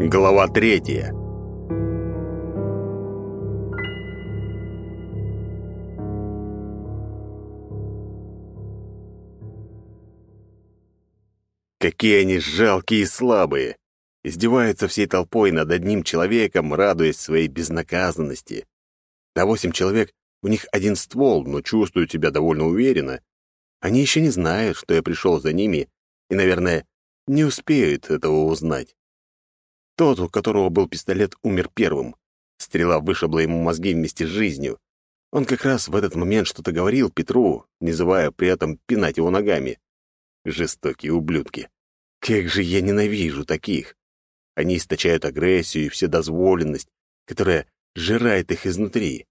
Глава третья. Какие они жалкие и слабые! Издеваются всей толпой над одним человеком, радуясь своей безнаказанности. На восемь человек у них один ствол, но чувствуют себя довольно уверенно. Они еще не знают, что я пришел за ними, и, наверное, не успеют этого узнать. Тот, у которого был пистолет, умер первым. Стрела вышибла ему мозги вместе с жизнью. Он как раз в этот момент что-то говорил Петру, не называя при этом пинать его ногами. Жестокие ублюдки. Как же я ненавижу таких. Они источают агрессию и вседозволенность, которая жирает их изнутри.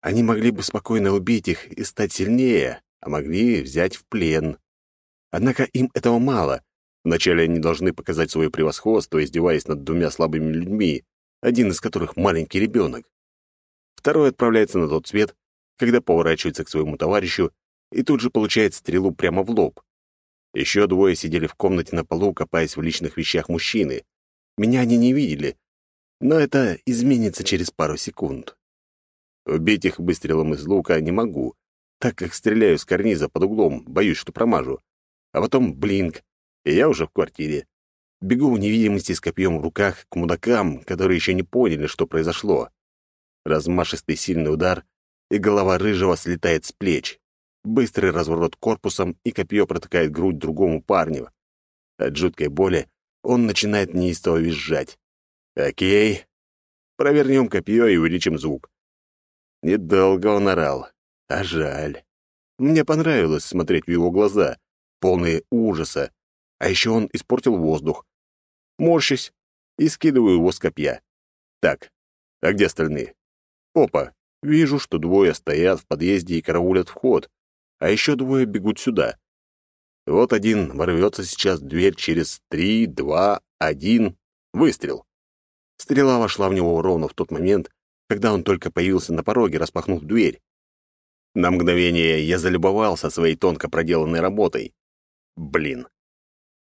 Они могли бы спокойно убить их и стать сильнее, а могли взять в плен. Однако им этого мало. Вначале они должны показать свое превосходство, издеваясь над двумя слабыми людьми, один из которых маленький ребенок. Второй отправляется на тот свет, когда поворачивается к своему товарищу и тут же получает стрелу прямо в лоб. Еще двое сидели в комнате на полу, копаясь в личных вещах мужчины. Меня они не видели, но это изменится через пару секунд. Убить их выстрелом из лука не могу, так как стреляю с карниза под углом, боюсь, что промажу. А потом блинк, и я уже в квартире. Бегу в невидимости с копьем в руках к мудакам, которые еще не поняли, что произошло. Размашистый сильный удар, и голова рыжего слетает с плеч. Быстрый разворот корпусом, и копье протыкает грудь другому парню. От жуткой боли он начинает неистово визжать. «Окей. Провернем копье и увеличим звук». Недолго он орал, а жаль. Мне понравилось смотреть в его глаза, полные ужаса. А еще он испортил воздух. Морщусь и скидываю его с копья. Так, а где остальные? Опа, вижу, что двое стоят в подъезде и караулят вход а еще двое бегут сюда. Вот один ворвется сейчас в дверь через три, два, один. Выстрел. Стрела вошла в него ровно в тот момент, когда он только появился на пороге, распахнув дверь. На мгновение я залюбовался своей тонко проделанной работой. Блин.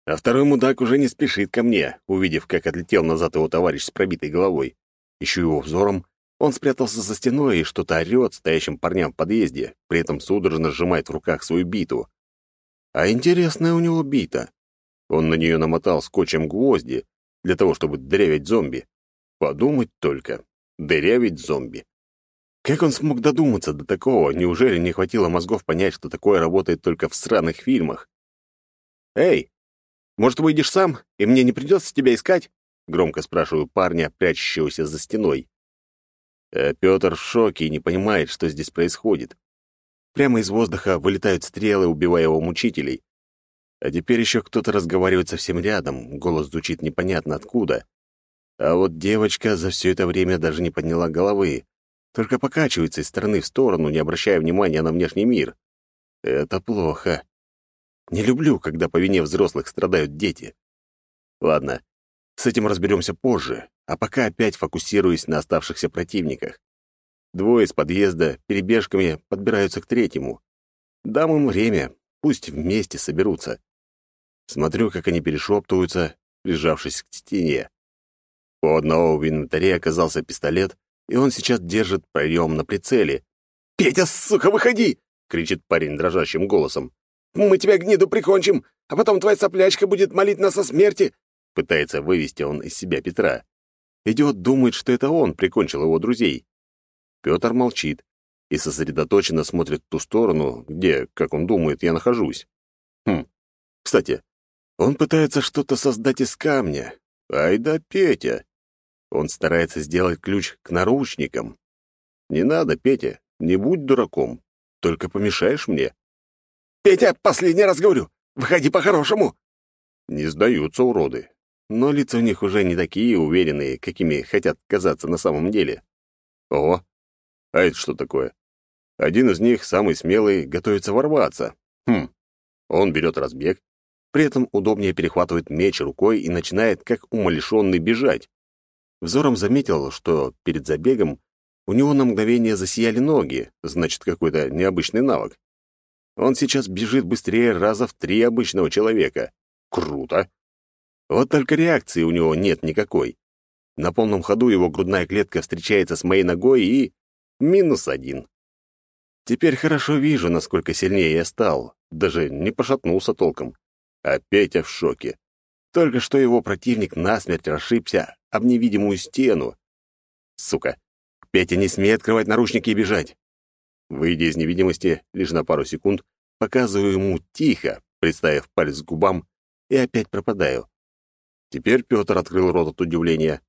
А второй мудак уже не спешит ко мне, увидев, как отлетел назад его товарищ с пробитой головой. Ищу его взором, он спрятался за стеной и что-то орёт стоящим парням в подъезде, при этом судорожно сжимает в руках свою биту. А интересная у него бита. Он на нее намотал скотчем гвозди для того, чтобы дырявить зомби. Подумать только. Дырявить зомби. Как он смог додуматься до такого? Неужели не хватило мозгов понять, что такое работает только в сраных фильмах? «Эй, может, выйдешь сам, и мне не придется тебя искать?» Громко спрашиваю парня, прячущегося за стеной. А Петр в шоке и не понимает, что здесь происходит. Прямо из воздуха вылетают стрелы, убивая его мучителей. А теперь еще кто-то разговаривает совсем рядом, голос звучит непонятно откуда. А вот девочка за все это время даже не подняла головы, только покачивается из стороны в сторону, не обращая внимания на внешний мир. Это плохо. Не люблю, когда по вине взрослых страдают дети. Ладно, с этим разберемся позже, а пока опять фокусируюсь на оставшихся противниках. Двое из подъезда перебежками подбираются к третьему. Дам им время, пусть вместе соберутся. Смотрю, как они перешептываются, прижавшись к стене. У одного в инвентаре оказался пистолет, и он сейчас держит проем на прицеле. «Петя, сука, выходи!» — кричит парень дрожащим голосом. «Мы тебя, гниду, прикончим, а потом твоя соплячка будет молить нас о смерти!» Пытается вывести он из себя Петра. Идиот думает, что это он прикончил его друзей. Петр молчит и сосредоточенно смотрит в ту сторону, где, как он думает, я нахожусь. Хм, кстати, он пытается что-то создать из камня. Ай да Петя! Он старается сделать ключ к наручникам. Не надо, Петя, не будь дураком, только помешаешь мне. «Петя, последний раз говорю, выходи по-хорошему!» Не сдаются уроды но лица у них уже не такие уверенные, какими хотят казаться на самом деле. О, а это что такое? Один из них, самый смелый, готовится ворваться. Хм, он берет разбег, при этом удобнее перехватывает меч рукой и начинает, как умалишенный, бежать. Взором заметил, что перед забегом у него на мгновение засияли ноги, значит, какой-то необычный навык. Он сейчас бежит быстрее раза в три обычного человека. Круто! Вот только реакции у него нет никакой. На полном ходу его грудная клетка встречается с моей ногой и... Минус один. Теперь хорошо вижу, насколько сильнее я стал. Даже не пошатнулся толком. А Петя в шоке. Только что его противник насмерть расшибся об невидимую стену. Сука. Петя, не смей открывать наручники и бежать. Выйдя из невидимости лишь на пару секунд, показываю ему тихо, представив палец к губам, и опять пропадаю. Теперь Петр открыл рот от удивления.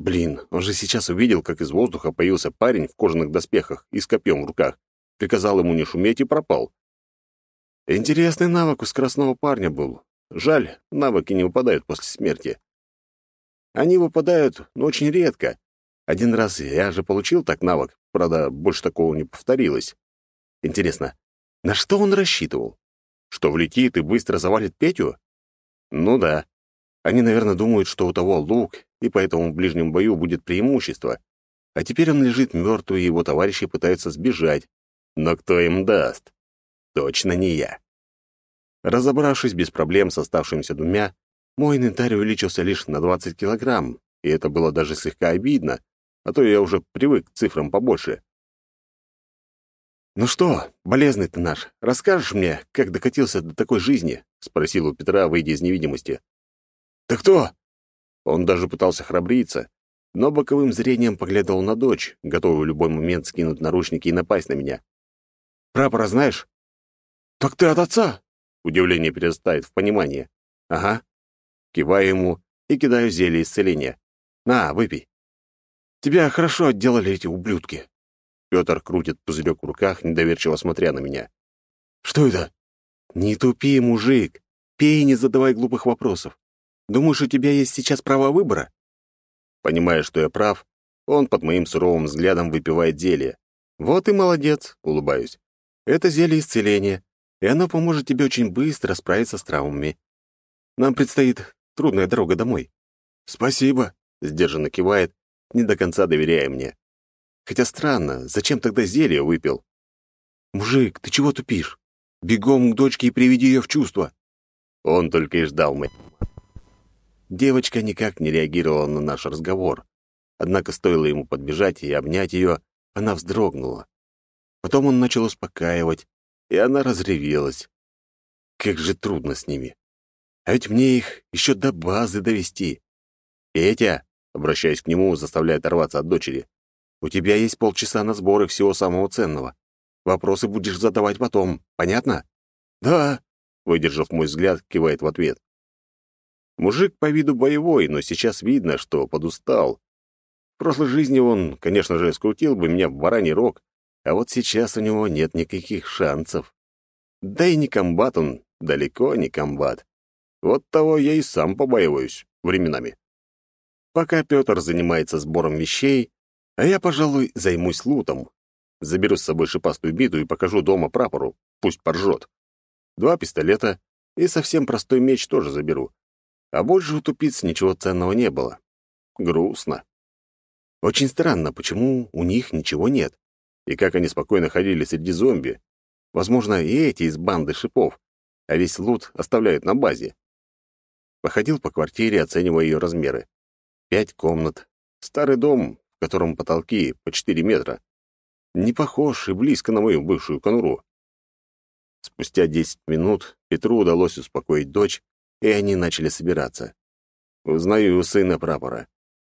Блин, он же сейчас увидел, как из воздуха появился парень в кожаных доспехах и с копьем в руках. Приказал ему не шуметь и пропал. Интересный навык у скоростного парня был. Жаль, навыки не выпадают после смерти. Они выпадают, но очень редко. Один раз я же получил так навык, правда, больше такого не повторилось. Интересно, на что он рассчитывал? Что влетит и быстро завалит Петю? Ну да. Они, наверное, думают, что у того лук, и поэтому в ближнем бою будет преимущество. А теперь он лежит мертвый, и его товарищи пытаются сбежать. Но кто им даст? Точно не я. Разобравшись без проблем с оставшимися двумя, мой инвентарь увеличился лишь на 20 килограмм, и это было даже слегка обидно, а то я уже привык к цифрам побольше. «Ну что, болезный ты наш, расскажешь мне, как докатился до такой жизни?» — спросил у Петра, выйдя из невидимости. «Ты кто?» Он даже пытался храбриться, но боковым зрением поглядывал на дочь, готовую в любой момент скинуть наручники и напасть на меня. «Прапора знаешь?» «Так ты от отца?» Удивление перестает в понимание. «Ага». Киваю ему и кидаю зелье исцеления. «На, выпей». «Тебя хорошо отделали эти ублюдки». Петр крутит пузырек в руках, недоверчиво смотря на меня. «Что это?» «Не тупи, мужик. Пей не задавай глупых вопросов. Думаешь, у тебя есть сейчас право выбора?» Понимая, что я прав, он под моим суровым взглядом выпивает зелье. «Вот и молодец», — улыбаюсь. «Это зелье исцеления, и оно поможет тебе очень быстро справиться с травмами. Нам предстоит трудная дорога домой». «Спасибо», — сдержанно кивает, не до конца доверяя мне. Хотя странно, зачем тогда зелье выпил? «Мужик, ты чего тупишь? Бегом к дочке и приведи ее в чувство». Он только и ждал мы. Девочка никак не реагировала на наш разговор. Однако стоило ему подбежать и обнять ее, она вздрогнула. Потом он начал успокаивать, и она разревелась. Как же трудно с ними. А ведь мне их еще до базы довести. «Петя», — обращаясь к нему, заставляя оторваться от дочери, «у тебя есть полчаса на сборы всего самого ценного. Вопросы будешь задавать потом, понятно?» «Да», — выдержав мой взгляд, кивает в ответ. Мужик по виду боевой, но сейчас видно, что подустал. В прошлой жизни он, конечно же, скрутил бы меня в бараний рог, а вот сейчас у него нет никаких шансов. Да и не комбат он, далеко не комбат. Вот того я и сам побаиваюсь временами. Пока Петр занимается сбором вещей, а я, пожалуй, займусь лутом. Заберу с собой шипастую биту и покажу дома прапору, пусть поржет. Два пистолета и совсем простой меч тоже заберу. А больше у тупиц ничего ценного не было. Грустно. Очень странно, почему у них ничего нет. И как они спокойно ходили среди зомби. Возможно, и эти из банды шипов, а весь лут оставляют на базе. Походил по квартире, оценивая ее размеры. Пять комнат. Старый дом, в котором потолки по четыре метра. Не похож и близко на мою бывшую конуру. Спустя десять минут Петру удалось успокоить дочь, и они начали собираться. Узнаю сына прапора.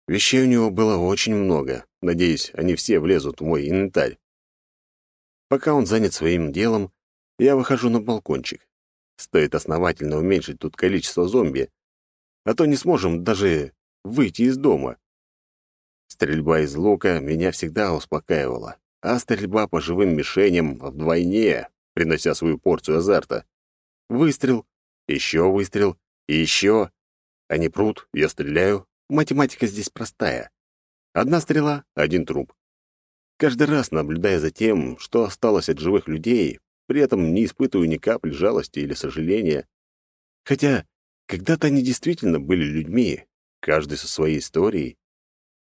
Вещей у него было очень много. Надеюсь, они все влезут в мой инвентарь. Пока он занят своим делом, я выхожу на балкончик. Стоит основательно уменьшить тут количество зомби, а то не сможем даже выйти из дома. Стрельба из лука меня всегда успокаивала, а стрельба по живым мишеням вдвойне, принося свою порцию азарта. Выстрел, еще выстрел, и еще. Они прут, я стреляю. Математика здесь простая. Одна стрела — один труп. Каждый раз, наблюдая за тем, что осталось от живых людей, при этом не испытываю ни капли жалости или сожаления. Хотя когда-то они действительно были людьми, каждый со своей историей.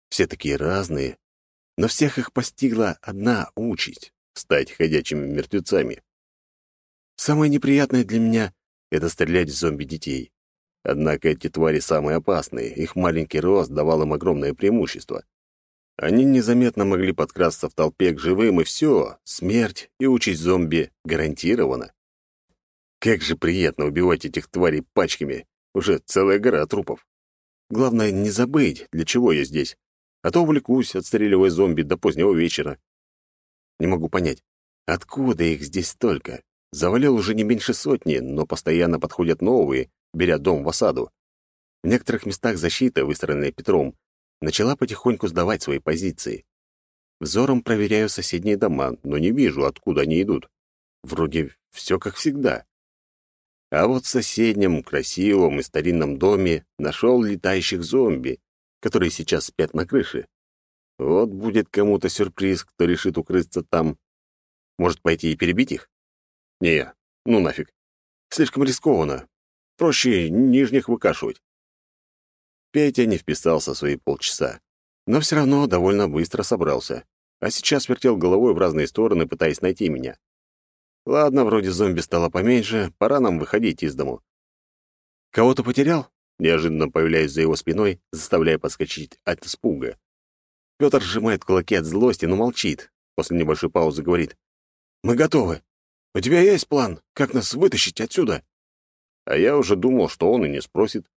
Все такие разные, но всех их постигла одна участь — стать ходячими мертвецами. Самое неприятное для меня это стрелять в зомби-детей. Однако эти твари самые опасные, их маленький рост давал им огромное преимущество. Они незаметно могли подкрасться в толпе к живым, и все, смерть и участь зомби гарантирована. Как же приятно убивать этих тварей пачками, уже целая гора трупов. Главное, не забыть, для чего я здесь, а то увлекусь, отстреливая зомби до позднего вечера. Не могу понять, откуда их здесь столько? Завалил уже не меньше сотни, но постоянно подходят новые, беря дом в осаду. В некоторых местах защита, выстроенная Петром, начала потихоньку сдавать свои позиции. Взором проверяю соседние дома, но не вижу, откуда они идут. Вроде все как всегда. А вот в соседнем, красивом и старинном доме нашел летающих зомби, которые сейчас спят на крыше. Вот будет кому-то сюрприз, кто решит укрыться там. Может, пойти и перебить их? Не, ну нафиг. Слишком рискованно. Проще нижних выкашивать. Петя не вписался в свои полчаса, но все равно довольно быстро собрался, а сейчас вертел головой в разные стороны, пытаясь найти меня. Ладно, вроде зомби стало поменьше, пора нам выходить из дому. «Кого-то потерял?» Неожиданно появляюсь за его спиной, заставляя подскочить от испуга. Петр сжимает кулаки от злости, но молчит. После небольшой паузы говорит. «Мы готовы. У тебя есть план, как нас вытащить отсюда?» А я уже думал, что он и не спросит.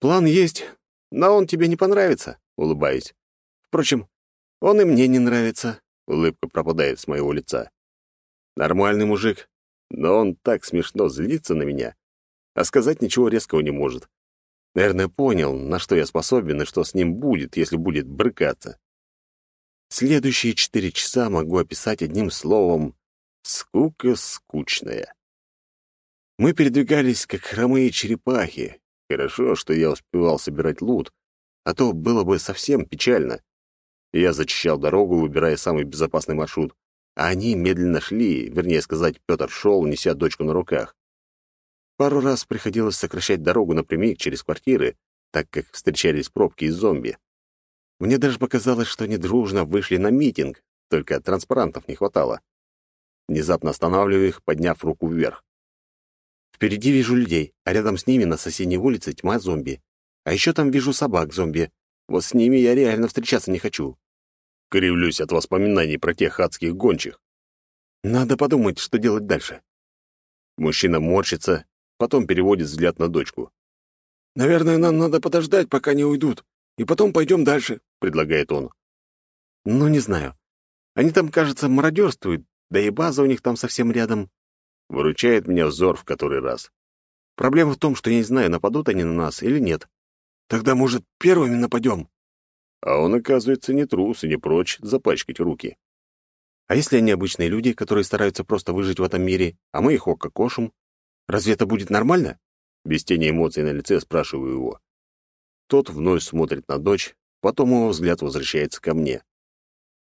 «План есть, но он тебе не понравится», — улыбаюсь. «Впрочем, он и мне не нравится», — улыбка пропадает с моего лица. Нормальный мужик, но он так смешно злится на меня, а сказать ничего резкого не может. Наверное, понял, на что я способен и что с ним будет, если будет брыкаться. Следующие четыре часа могу описать одним словом «скука скучная». Мы передвигались, как хромые черепахи. Хорошо, что я успевал собирать лут, а то было бы совсем печально. Я зачищал дорогу, выбирая самый безопасный маршрут, а они медленно шли, вернее сказать, Петр шел, неся дочку на руках. Пару раз приходилось сокращать дорогу напрямик через квартиры, так как встречались пробки из зомби. Мне даже показалось, что они дружно вышли на митинг, только транспарантов не хватало. Внезапно останавливаю их, подняв руку вверх. Впереди вижу людей, а рядом с ними на соседней улице тьма зомби. А еще там вижу собак-зомби. Вот с ними я реально встречаться не хочу. Кривлюсь от воспоминаний про тех адских гончих. Надо подумать, что делать дальше. Мужчина морщится, потом переводит взгляд на дочку. «Наверное, нам надо подождать, пока не уйдут, и потом пойдем дальше», — предлагает он. «Ну, не знаю. Они там, кажется, мародерствуют, да и база у них там совсем рядом. Выручает меня взор в который раз. Проблема в том, что я не знаю, нападут они на нас или нет. Тогда, может, первыми нападем? А он, оказывается, не трус и не прочь запачкать руки. А если они обычные люди, которые стараются просто выжить в этом мире, а мы их ококошим? Разве это будет нормально? Без тени эмоций на лице спрашиваю его. Тот вновь смотрит на дочь, потом его взгляд возвращается ко мне.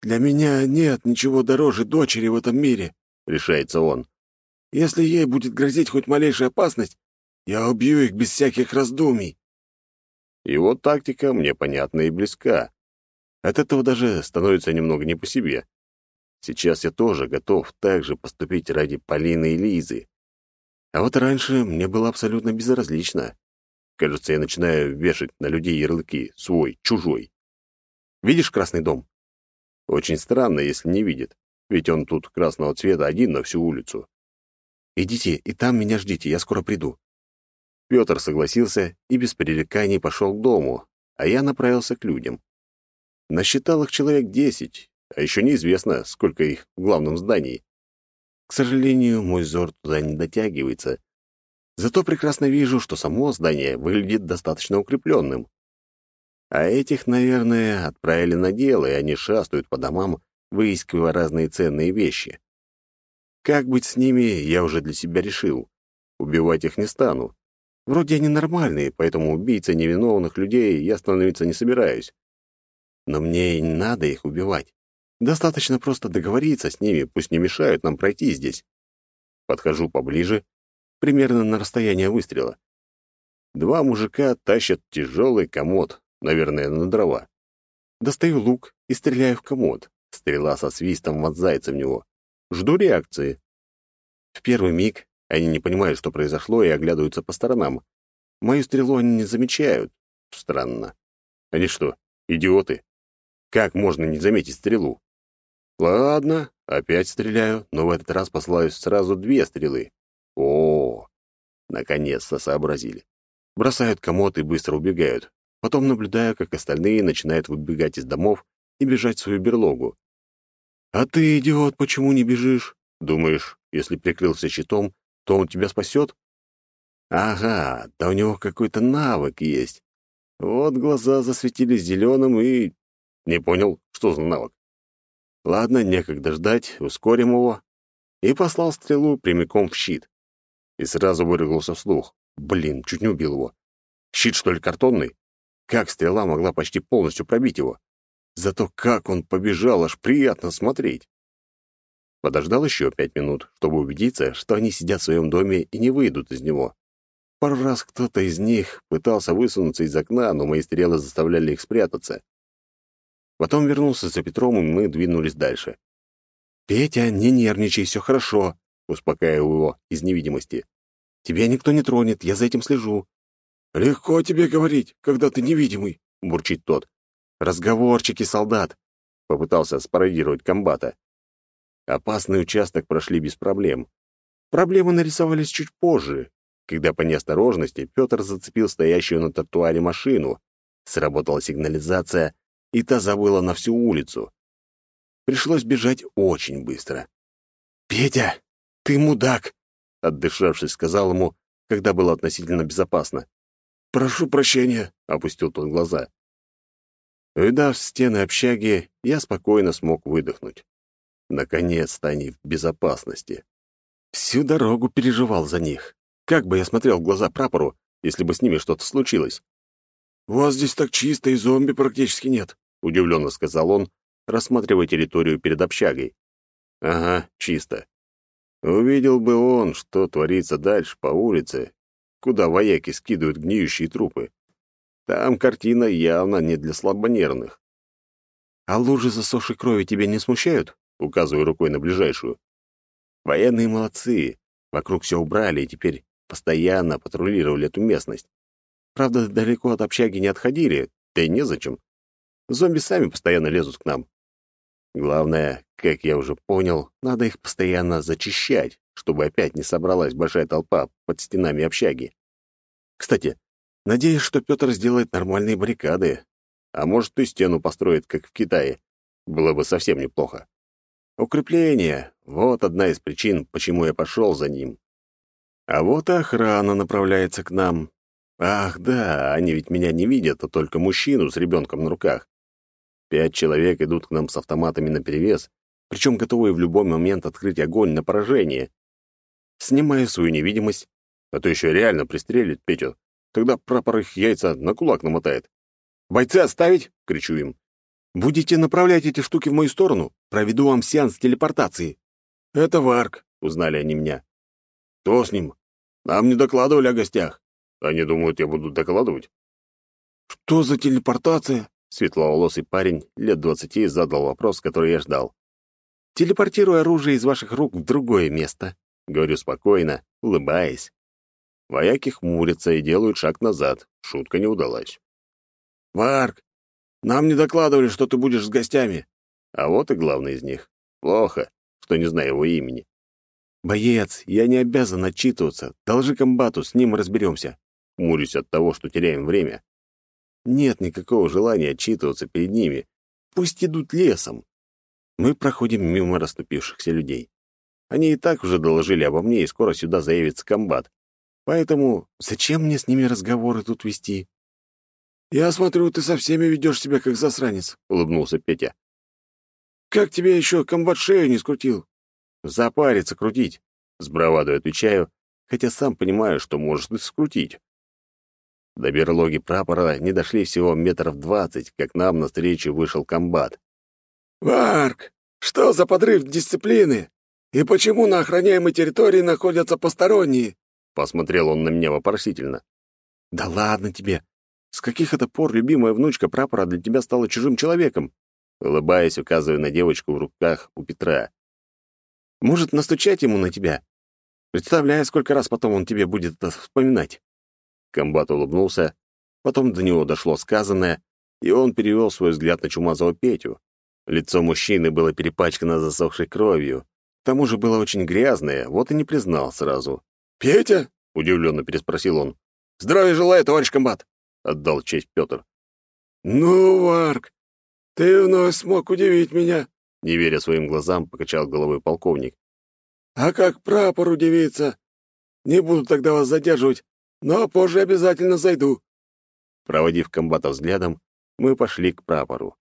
«Для меня нет ничего дороже дочери в этом мире», — решается он. Если ей будет грозить хоть малейшая опасность, я убью их без всяких раздумий. Его тактика мне понятна и близка. От этого даже становится немного не по себе. Сейчас я тоже готов так же поступить ради Полины и Лизы. А вот раньше мне было абсолютно безразлично. Кажется, я начинаю вешать на людей ярлыки «свой», «чужой». Видишь красный дом? Очень странно, если не видит, ведь он тут красного цвета один на всю улицу. Идите, и там меня ждите, я скоро приду». Петр согласился и без пререканий пошел к дому, а я направился к людям. Насчитал их человек десять, а еще неизвестно, сколько их в главном здании. К сожалению, мой взор туда не дотягивается. Зато прекрасно вижу, что само здание выглядит достаточно укрепленным. А этих, наверное, отправили на дело, и они шастают по домам, выискивая разные ценные вещи. Как быть с ними, я уже для себя решил. Убивать их не стану. Вроде они нормальные, поэтому убийцей невиновных людей я становиться не собираюсь. Но мне и не надо их убивать. Достаточно просто договориться с ними, пусть не мешают нам пройти здесь. Подхожу поближе, примерно на расстояние выстрела. Два мужика тащат тяжелый комод, наверное, на дрова. Достаю лук и стреляю в комод. Стрела со свистом вонзается в него. Жду реакции. В первый миг они не понимают, что произошло, и оглядываются по сторонам. Мою стрелу они не замечают. Странно. Они что, идиоты? Как можно не заметить стрелу? Ладно, опять стреляю, но в этот раз посылаю сразу две стрелы. О, наконец-то сообразили. Бросают комод и быстро убегают. Потом наблюдаю, как остальные начинают выбегать из домов и бежать в свою берлогу. «А ты, идиот, почему не бежишь? Думаешь, если прикрылся щитом, то он тебя спасет?» «Ага, да у него какой-то навык есть. Вот глаза засветились зеленым и... Не понял, что за навык. Ладно, некогда ждать, ускорим его. И послал стрелу прямиком в щит. И сразу выругался вслух. Блин, чуть не убил его. Щит, что ли, картонный? Как стрела могла почти полностью пробить его? Зато как он побежал, аж приятно смотреть. Подождал еще пять минут, чтобы убедиться, что они сидят в своем доме и не выйдут из него. Пару раз кто-то из них пытался высунуться из окна, но мои стрелы заставляли их спрятаться. Потом вернулся за Петром, и мы двинулись дальше. «Петя, не нервничай, все хорошо», — успокаиваю его из невидимости. «Тебя никто не тронет, я за этим слежу». «Легко тебе говорить, когда ты невидимый», — бурчит тот. «Разговорчики, солдат», — попытался спародировать комбата. Опасный участок прошли без проблем. Проблемы нарисовались чуть позже, когда по неосторожности Петр зацепил стоящую на тротуаре машину. Сработала сигнализация, и та забыла на всю улицу. Пришлось бежать очень быстро. «Петя, ты мудак!» — отдышавшись, сказал ему, когда было относительно безопасно. «Прошу прощения», — опустил тот глаза. Увидав стены общаги, я спокойно смог выдохнуть. Наконец-то они в безопасности. Всю дорогу переживал за них. Как бы я смотрел в глаза прапору, если бы с ними что-то случилось? «У вас здесь так чисто, и зомби практически нет», — удивленно сказал он, рассматривая территорию перед общагой. «Ага, чисто. Увидел бы он, что творится дальше по улице, куда вояки скидывают гниющие трупы. Там картина явно не для слабонервных. «А лужи засохшей крови тебя не смущают?» — указываю рукой на ближайшую. «Военные молодцы. Вокруг все убрали, и теперь постоянно патрулировали эту местность. Правда, далеко от общаги не отходили, да и незачем. Зомби сами постоянно лезут к нам. Главное, как я уже понял, надо их постоянно зачищать, чтобы опять не собралась большая толпа под стенами общаги. Кстати, надеюсь, что Петр сделает нормальные баррикады, а может и стену построит, как в Китае. Было бы совсем неплохо. Укрепление — вот одна из причин, почему я пошел за ним. А вот и охрана направляется к нам. Ах, да, они ведь меня не видят, а только мужчину с ребенком на руках. Пять человек идут к нам с автоматами наперевес, причем готовые в любой момент открыть огонь на поражение. Снимаю свою невидимость, а то еще реально пристрелит Петю. Тогда прапор их яйца на кулак намотает. «Бойцы оставить!» — кричу им. «Будете направлять эти штуки в мою сторону? Проведу вам сеанс телепортации». «Это Варк», — узнали они меня. «Кто с ним? Нам не докладывали о гостях. Они думают, я буду докладывать». «Что за телепортация?» Светловолосый парень лет двадцати задал вопрос, который я ждал. «Телепортирую оружие из ваших рук в другое место», — говорю спокойно, улыбаясь. Вояки хмурятся и делают шаг назад. Шутка не удалась. «Варк, нам не докладывали, что ты будешь с гостями». А вот и главный из них. Плохо, что не знаю его имени. «Боец, я не обязан отчитываться. Должи комбату, с ним разберемся». Хмурюсь от того, что теряем время. Нет никакого желания отчитываться перед ними. Пусть идут лесом. Мы проходим мимо расступившихся людей. Они и так уже доложили обо мне, и скоро сюда заявится комбат. Поэтому зачем мне с ними разговоры тут вести? «Я смотрю, ты со всеми ведешь себя как засранец», — улыбнулся Петя. «Как тебе еще комбат шею не скрутил?» Запариться крутить, с бравадой отвечаю, хотя сам понимаю, что может и скрутить. До берлоги прапора не дошли всего метров двадцать, как нам навстречу вышел комбат. «Варк, что за подрыв дисциплины? И почему на охраняемой территории находятся посторонние?» Посмотрел он на меня вопросительно. «Да ладно тебе. С каких это пор любимая внучка прапора для тебя стала чужим человеком?» Улыбаясь, указываю на девочку в руках у Петра. Может, настучать ему на тебя? Представляю, сколько раз потом он тебе будет это вспоминать. Комбат улыбнулся, потом до него дошло сказанное, и он перевел свой взгляд на чумазого Петю. Лицо мужчины было перепачкано засохшей кровью. К тому же было очень грязное, вот и не признал сразу. «Петя?» — удивленно переспросил он. «Здравия желаю, товарищ комбат!» — отдал честь Петр. «Ну, Варк, ты вновь смог удивить меня!» Не веря своим глазам, покачал головой полковник. «А как прапор удивится? Не буду тогда вас задерживать, но позже обязательно зайду». Проводив комбата взглядом, мы пошли к прапору.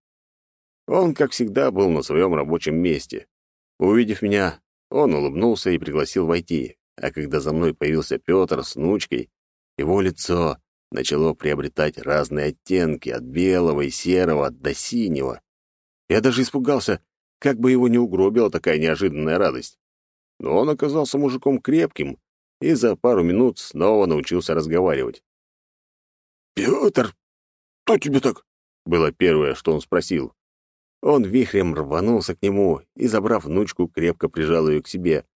Он, как всегда, был на своем рабочем месте. Увидев меня, он улыбнулся и пригласил войти, а когда за мной появился Петр с внучкой, его лицо начало приобретать разные оттенки, от белого и серого до синего. Я даже испугался, как бы его не угробила такая неожиданная радость. Но он оказался мужиком крепким и за пару минут снова научился разговаривать. «Петр, кто тебе так?» — было первое, что он спросил. Он вихрем рванулся к нему и, забрав внучку, крепко прижал ее к себе.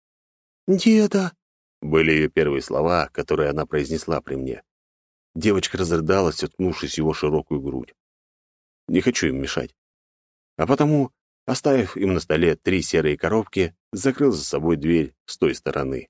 «Деда!» — были ее первые слова, которые она произнесла при мне. Девочка разрыдалась, уткнувшись его широкую грудь. Не хочу им мешать. А потому, оставив им на столе три серые коробки, закрыл за собой дверь с той стороны.